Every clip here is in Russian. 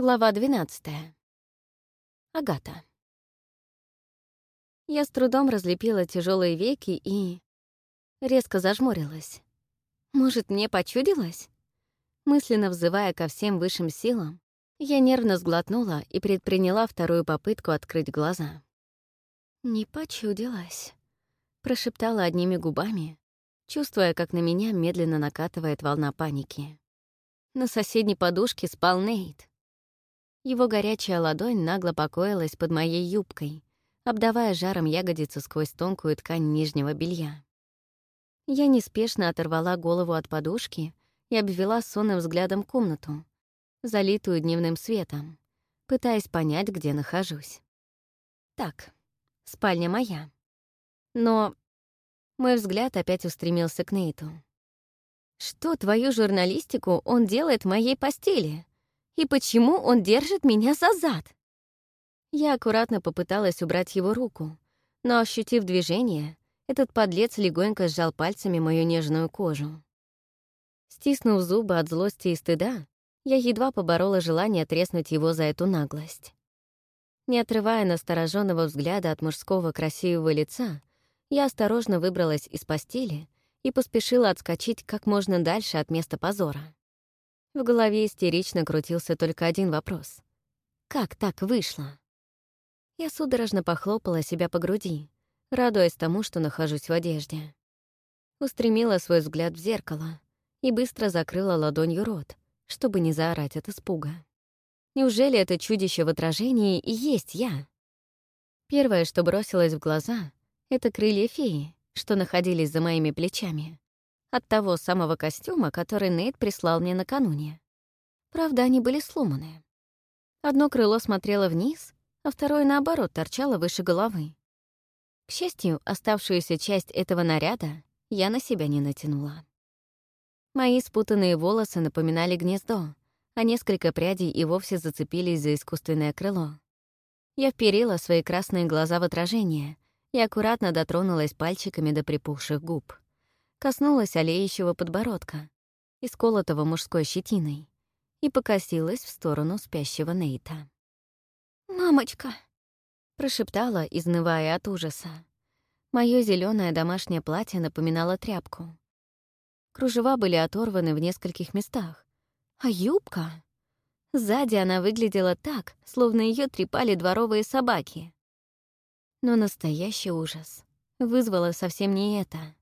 Глава 12. Агата. Я с трудом разлепила тяжелые веки и резко зажмурилась. Может, мне почудилось? Мысленно взывая ко всем высшим силам, я нервно сглотнула и предприняла вторую попытку открыть глаза. «Не почудилась», — прошептала одними губами, чувствуя, как на меня медленно накатывает волна паники. На соседней подушке спал Нейт. Его горячая ладонь нагло покоилась под моей юбкой, обдавая жаром ягодицу сквозь тонкую ткань нижнего белья. Я неспешно оторвала голову от подушки и обвела сонным взглядом комнату, залитую дневным светом, пытаясь понять, где нахожусь. Так, спальня моя. Но мой взгляд опять устремился к Нейту. «Что твою журналистику он делает в моей постели?» и почему он держит меня за зад. Я аккуратно попыталась убрать его руку, но, ощутив движение, этот подлец легонько сжал пальцами мою нежную кожу. Стиснув зубы от злости и стыда, я едва поборола желание треснуть его за эту наглость. Не отрывая настороженного взгляда от мужского красивого лица, я осторожно выбралась из постели и поспешила отскочить как можно дальше от места позора. В голове истерично крутился только один вопрос. «Как так вышло?» Я судорожно похлопала себя по груди, радуясь тому, что нахожусь в одежде. Устремила свой взгляд в зеркало и быстро закрыла ладонью рот, чтобы не заорать от испуга. Неужели это чудище в отражении и есть я? Первое, что бросилось в глаза, — это крылья феи, что находились за моими плечами от того самого костюма, который Нейт прислал мне накануне. Правда, они были сломаны. Одно крыло смотрело вниз, а второе, наоборот, торчало выше головы. К счастью, оставшуюся часть этого наряда я на себя не натянула. Мои спутанные волосы напоминали гнездо, а несколько прядей и вовсе зацепились за искусственное крыло. Я вперила свои красные глаза в отражение и аккуратно дотронулась пальчиками до припухших губ коснулась олеющего подбородка, исколотого мужской щетиной, и покосилась в сторону спящего Нейта. «Мамочка!» — прошептала, изнывая от ужаса. Моё зелёное домашнее платье напоминало тряпку. Кружева были оторваны в нескольких местах. А юбка? Сзади она выглядела так, словно её трепали дворовые собаки. Но настоящий ужас вызвало совсем не это.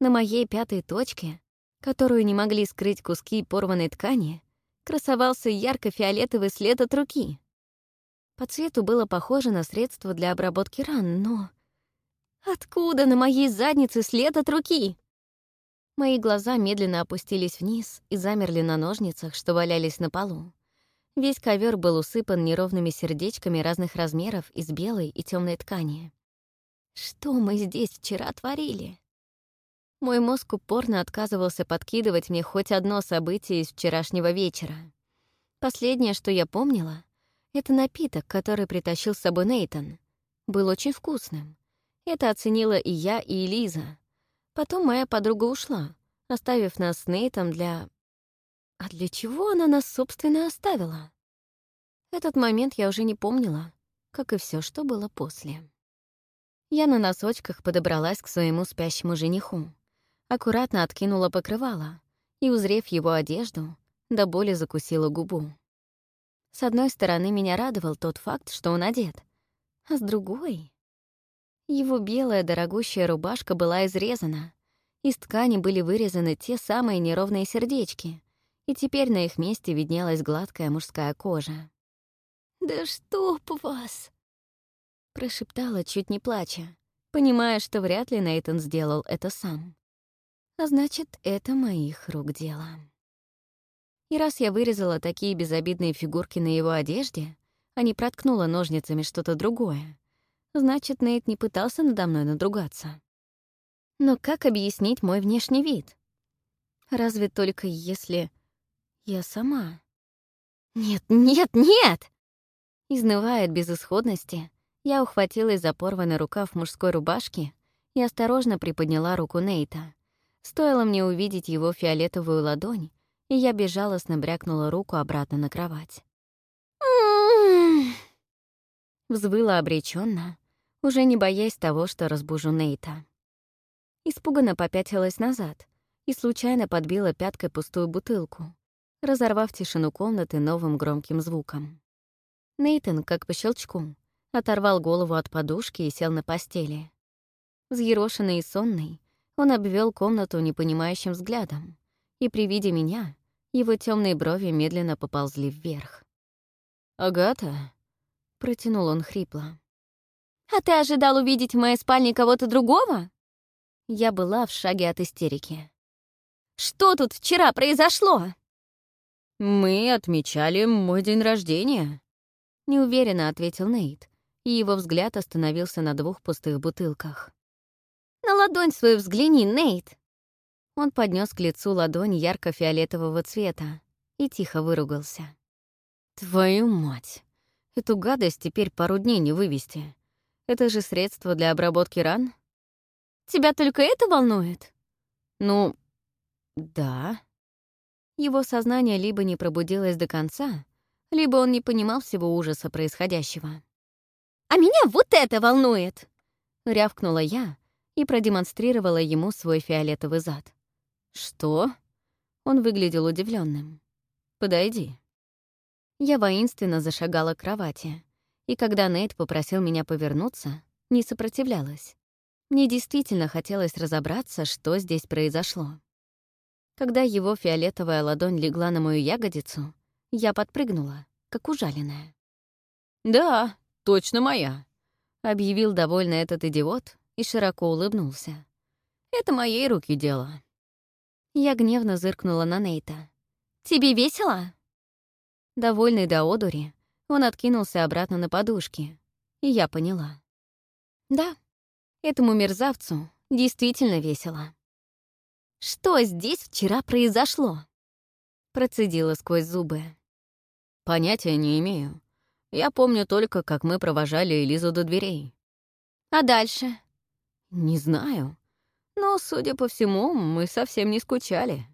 На моей пятой точке, которую не могли скрыть куски порванной ткани, красовался ярко-фиолетовый след от руки. По цвету было похоже на средство для обработки ран, но... Откуда на моей заднице след от руки? Мои глаза медленно опустились вниз и замерли на ножницах, что валялись на полу. Весь ковер был усыпан неровными сердечками разных размеров из белой и темной ткани. Что мы здесь вчера творили? Мой мозг упорно отказывался подкидывать мне хоть одно событие из вчерашнего вечера. Последнее, что я помнила, это напиток, который притащил с собой Нейтон. Был очень вкусным. Это оценила и я, и Лиза. Потом моя подруга ушла, оставив нас с Нейтом для... А для чего она нас, собственно, оставила? Этот момент я уже не помнила, как и все, что было после. Я на носочках подобралась к своему спящему жениху аккуратно откинула покрывало и, узрев его одежду, до боли закусила губу. С одной стороны, меня радовал тот факт, что он одет, а с другой... Его белая дорогущая рубашка была изрезана, из ткани были вырезаны те самые неровные сердечки, и теперь на их месте виднелась гладкая мужская кожа. «Да чтоб вас!» Прошептала, чуть не плача, понимая, что вряд ли Нейтон сделал это сам. А значит, это моих рук дело. И раз я вырезала такие безобидные фигурки на его одежде, а не проткнула ножницами что-то другое, значит, Нейт не пытался надо мной надругаться. Но как объяснить мой внешний вид? Разве только если я сама? Нет, нет, нет! Изнывая от безысходности, я ухватилась за порванный рукав мужской рубашки и осторожно приподняла руку Нейта. Стоило мне увидеть его фиолетовую ладонь, и я безжалостно брякнула руку обратно на кровать. Взвыла обреченно, уже не боясь того, что разбужу Нейта. Испуганно попятилась назад и случайно подбила пяткой пустую бутылку, разорвав тишину комнаты новым громким звуком. Нейтан, как по щелчку, оторвал голову от подушки и сел на постели. Взъерошенный и сонный, он обвел комнату непонимающим взглядом, и при виде меня его темные брови медленно поползли вверх. «Агата?» — протянул он хрипло. «А ты ожидал увидеть в моей спальне кого-то другого?» Я была в шаге от истерики. «Что тут вчера произошло?» «Мы отмечали мой день рождения», — неуверенно ответил Нейт, и его взгляд остановился на двух пустых бутылках. «На ладонь свою взгляни, Нейт!» Он поднес к лицу ладонь ярко-фиолетового цвета и тихо выругался. «Твою мать! Эту гадость теперь пару дней не вывести. Это же средство для обработки ран?» «Тебя только это волнует?» «Ну, да». Его сознание либо не пробудилось до конца, либо он не понимал всего ужаса происходящего. «А меня вот это волнует!» — рявкнула я, и продемонстрировала ему свой фиолетовый зад. «Что?» Он выглядел удивленным. «Подойди». Я воинственно зашагала к кровати, и когда Нейт попросил меня повернуться, не сопротивлялась. Мне действительно хотелось разобраться, что здесь произошло. Когда его фиолетовая ладонь легла на мою ягодицу, я подпрыгнула, как ужаленная. «Да, точно моя», — объявил довольно этот идиот, и широко улыбнулся. «Это моей руки дело». Я гневно зыркнула на Нейта. «Тебе весело?» Довольный до одури, он откинулся обратно на подушки, и я поняла. «Да, этому мерзавцу действительно весело». «Что здесь вчера произошло?» Процедила сквозь зубы. «Понятия не имею. Я помню только, как мы провожали Элизу до дверей». «А дальше?» Не знаю. Но, судя по всему, мы совсем не скучали.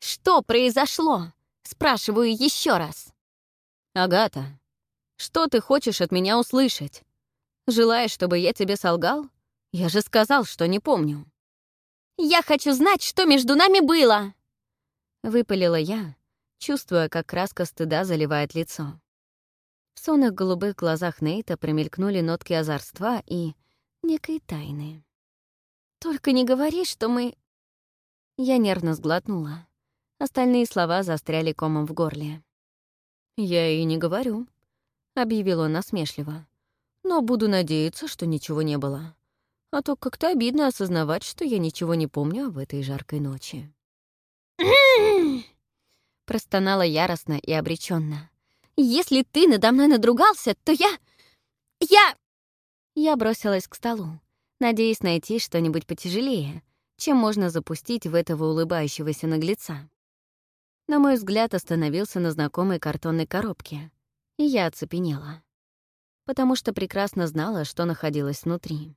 Что произошло? Спрашиваю еще раз. Агата, что ты хочешь от меня услышать? Желаешь, чтобы я тебе солгал? Я же сказал, что не помню. Я хочу знать, что между нами было. Выпалила я, чувствуя, как краска стыда заливает лицо. В сонных голубых глазах Нейта промелькнули нотки озорства и некой тайны. «Только не говори, что мы...» Я нервно сглотнула. Остальные слова застряли комом в горле. «Я и не говорю», — объявил он насмешливо. «Но буду надеяться, что ничего не было. А то как-то обидно осознавать, что я ничего не помню об этой жаркой ночи». Простонала яростно и обреченно. «Если ты надо мной надругался, то я... я...» Я бросилась к столу, надеясь найти что-нибудь потяжелее, чем можно запустить в этого улыбающегося наглеца. Но мой взгляд остановился на знакомой картонной коробке, и я оцепенела, потому что прекрасно знала, что находилось внутри.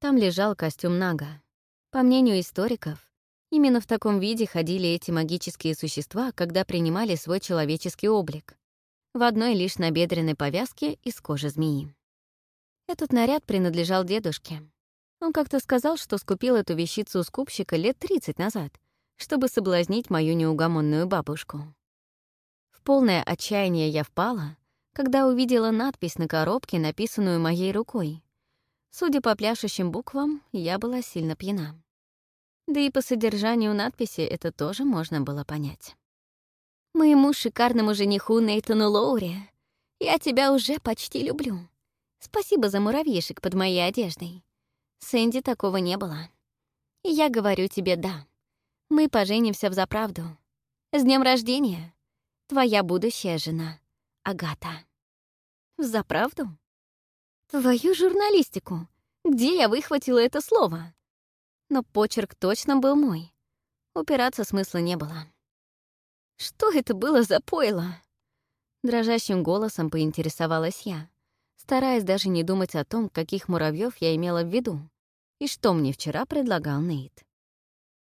Там лежал костюм Нага. По мнению историков, именно в таком виде ходили эти магические существа, когда принимали свой человеческий облик — в одной лишь набедренной повязке из кожи змеи. Этот наряд принадлежал дедушке. Он как-то сказал, что скупил эту вещицу у скупщика лет 30 назад, чтобы соблазнить мою неугомонную бабушку. В полное отчаяние я впала, когда увидела надпись на коробке, написанную моей рукой. Судя по пляшущим буквам, я была сильно пьяна. Да и по содержанию надписи это тоже можно было понять. «Моему шикарному жениху Нейтану Лоури, я тебя уже почти люблю», Спасибо за муравьишек под моей одеждой. Сэнди такого не было. Я говорю тебе «да». Мы поженимся взаправду. С днем рождения! Твоя будущая жена, Агата. Взаправду? Твою журналистику! Где я выхватила это слово? Но почерк точно был мой. Упираться смысла не было. Что это было за пойло? Дрожащим голосом поинтересовалась я стараясь даже не думать о том, каких муравьев я имела в виду и что мне вчера предлагал Нейт.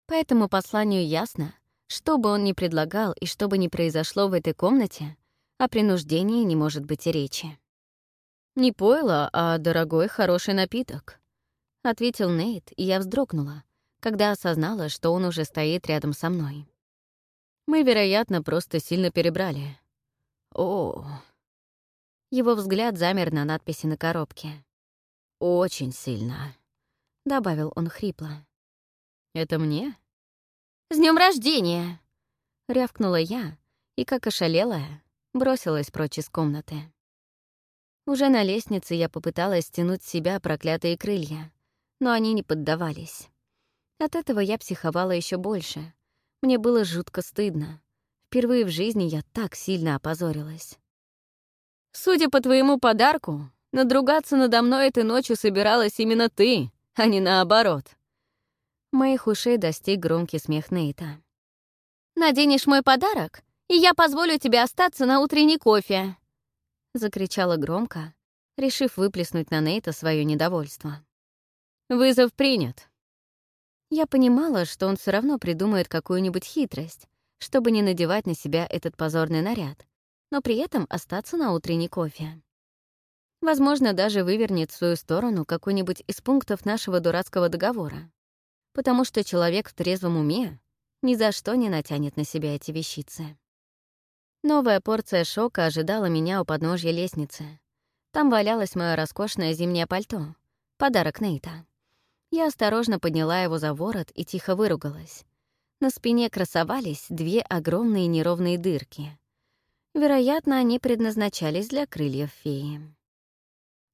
По этому посланию ясно, что бы он ни предлагал и что бы ни произошло в этой комнате, о принуждении не может быть и речи. «Не пойло, а дорогой хороший напиток», — ответил Нейт, и я вздрогнула, когда осознала, что он уже стоит рядом со мной. Мы, вероятно, просто сильно перебрали. О, его взгляд замер на надписи на коробке. «Очень сильно», — добавил он хрипло. «Это мне?» «С днем рождения!» — рявкнула я и, как ошалелая, бросилась прочь из комнаты. Уже на лестнице я попыталась стянуть с себя проклятые крылья, но они не поддавались. От этого я психовала еще больше. Мне было жутко стыдно. Впервые в жизни я так сильно опозорилась. Судя по твоему подарку, надругаться надо мной этой ночью собиралась именно ты, а не наоборот. Моих ушей достиг громкий смех Нейта. «Наденешь мой подарок, и я позволю тебе остаться на утренний кофе!» Закричала громко, решив выплеснуть на Нейта свое недовольство. «Вызов принят». Я понимала, что он все равно придумает какую-нибудь хитрость, чтобы не надевать на себя этот позорный наряд, но при этом остаться на утренний кофе. Возможно, даже вывернет в свою сторону какой-нибудь из пунктов нашего дурацкого договора, потому что человек в трезвом уме ни за что не натянет на себя эти вещицы. Новая порция шока ожидала меня у подножья лестницы. Там валялось мое роскошное зимнее пальто, подарок Нейта. Я осторожно подняла его за ворот и тихо выругалась. На спине красовались две огромные неровные дырки. Вероятно, они предназначались для крыльев феи.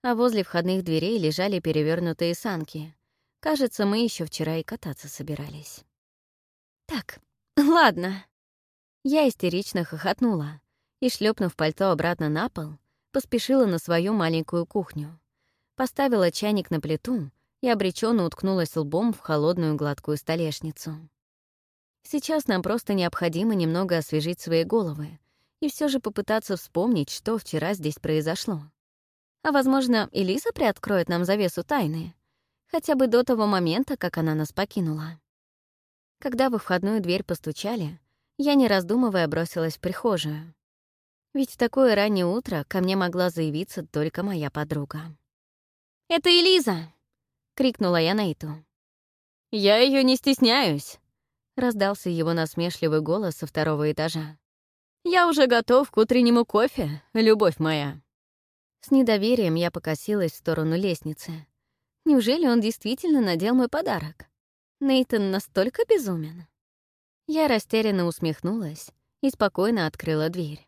А возле входных дверей лежали перевернутые санки. Кажется, мы еще вчера и кататься собирались. «Так, ладно». Я истерично хохотнула и, шлепнув пальто обратно на пол, поспешила на свою маленькую кухню. Поставила чайник на плиту и обреченно уткнулась лбом в холодную гладкую столешницу. Сейчас нам просто необходимо немного освежить свои головы, и все же попытаться вспомнить, что вчера здесь произошло. А, возможно, Элиза приоткроет нам завесу тайны, хотя бы до того момента, как она нас покинула. Когда во входную дверь постучали, я, не раздумывая, бросилась в прихожую. Ведь в такое раннее утро ко мне могла заявиться только моя подруга. «Это Элиза!» — крикнула я Нейту. «Я ее не стесняюсь!» — раздался его насмешливый голос со второго этажа. «Я уже готов к утреннему кофе, любовь моя». С недоверием я покосилась в сторону лестницы. Неужели он действительно надел мой подарок? Нейтон настолько безумен. Я растерянно усмехнулась и спокойно открыла дверь.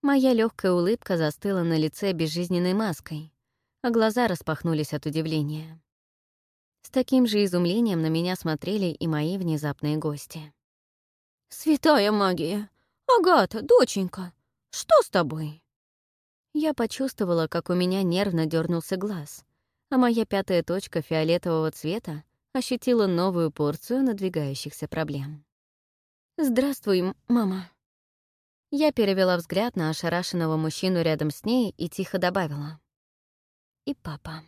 Моя легкая улыбка застыла на лице безжизненной маской, а глаза распахнулись от удивления. С таким же изумлением на меня смотрели и мои внезапные гости. «Святая магия! «Агата, доченька, что с тобой?» Я почувствовала, как у меня нервно дернулся глаз, а моя пятая точка фиолетового цвета ощутила новую порцию надвигающихся проблем. «Здравствуй, мама». Я перевела взгляд на ошарашенного мужчину рядом с ней и тихо добавила. «И папа».